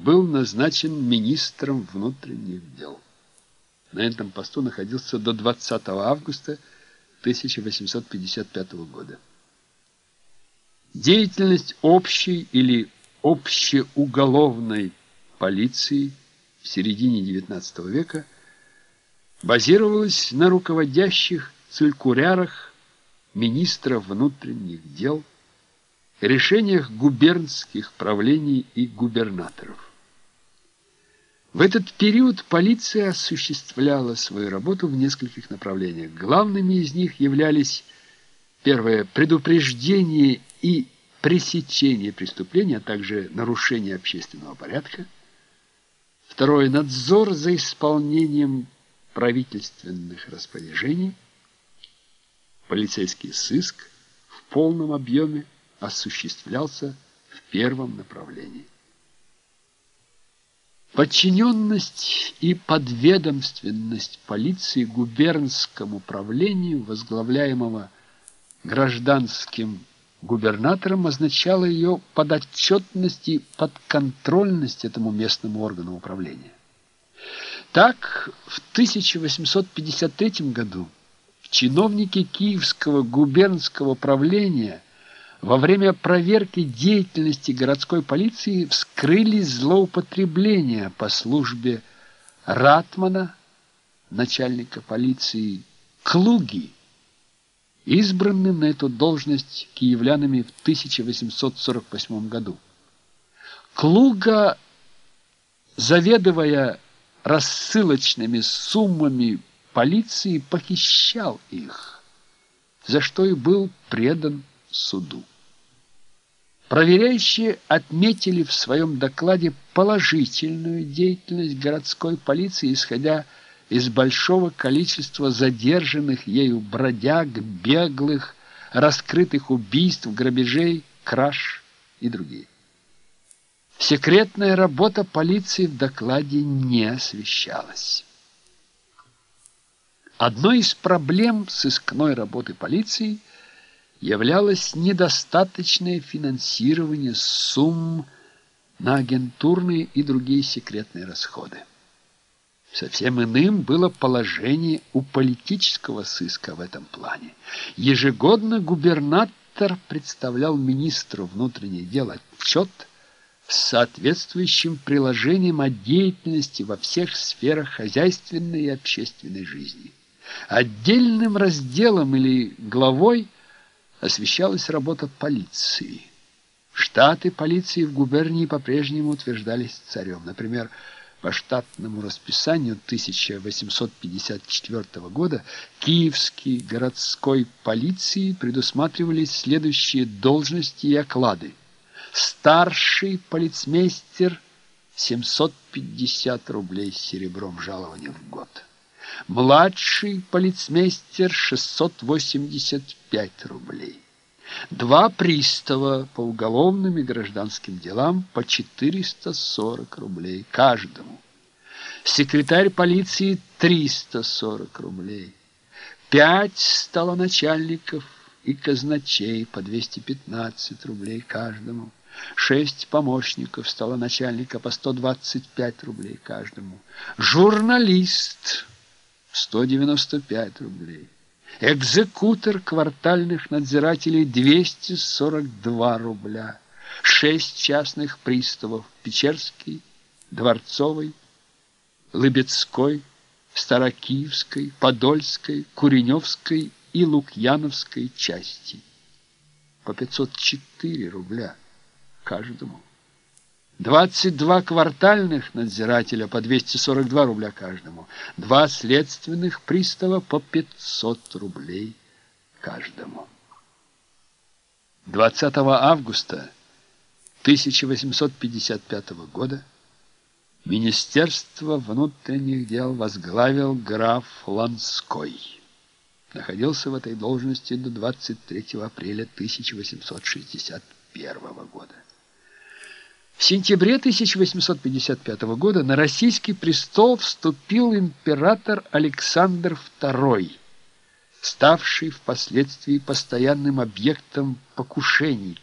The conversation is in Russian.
был назначен министром внутренних дел. На этом посту находился до 20 августа 1855 года. Деятельность общей или общеуголовной полиции в середине XIX века базировалась на руководящих циркулярах министра внутренних дел, решениях губернских правлений и губернаторов. В этот период полиция осуществляла свою работу в нескольких направлениях. Главными из них являлись первое – предупреждение и пресечение преступления, а также нарушение общественного порядка. Второе – надзор за исполнением правительственных распоряжений. Полицейский сыск в полном объеме осуществлялся в первом направлении. Подчиненность и подведомственность полиции губернскому правлению, возглавляемого гражданским губернатором, означало ее подотчетность и подконтрольность этому местному органу управления. Так, в 1853 году чиновники Киевского губернского правления – во время проверки деятельности городской полиции вскрыли злоупотребления по службе Ратмана, начальника полиции Клуги, избранным на эту должность киевлянами в 1848 году. Клуга, заведывая рассылочными суммами полиции, похищал их, за что и был предан суду. Проверяющие отметили в своем докладе положительную деятельность городской полиции, исходя из большого количества задержанных ею бродяг, беглых, раскрытых убийств, грабежей, краж и другие. Секретная работа полиции в докладе не освещалась. Одной из проблем сыскной работы полиции – являлось недостаточное финансирование сумм на агентурные и другие секретные расходы. Совсем иным было положение у политического сыска в этом плане. Ежегодно губернатор представлял министру внутренних дел отчет с соответствующим приложением о деятельности во всех сферах хозяйственной и общественной жизни. Отдельным разделом или главой – освещалась работа полиции. Штаты полиции в губернии по-прежнему утверждались царем. Например, по штатному расписанию 1854 года Киевской городской полиции предусматривались следующие должности и оклады. Старший полицмейстер 750 рублей серебром жалования в год. Младший полицмейстер 685 рублей. Два пристава по уголовным и гражданским делам по 440 рублей каждому. Секретарь полиции 340 рублей. Пять столоначальников и казначей по 215 рублей каждому. Шесть помощников столоначальника по 125 рублей каждому. Журналист 195 рублей. Экзекутор квартальных надзирателей 242 рубля. Шесть частных приставов Печерский, Дворцовый, Лыбецкой, Старокиевской, Подольской, Куреневской и Лукьяновской части. По 504 рубля каждому. 22 квартальных надзирателя по 242 рубля каждому, два следственных пристава по 500 рублей каждому. 20 августа 1855 года Министерство внутренних дел возглавил граф Ланской. Находился в этой должности до 23 апреля 1861 года. В сентябре 1855 года на российский престол вступил император Александр II, ставший впоследствии постоянным объектом покушений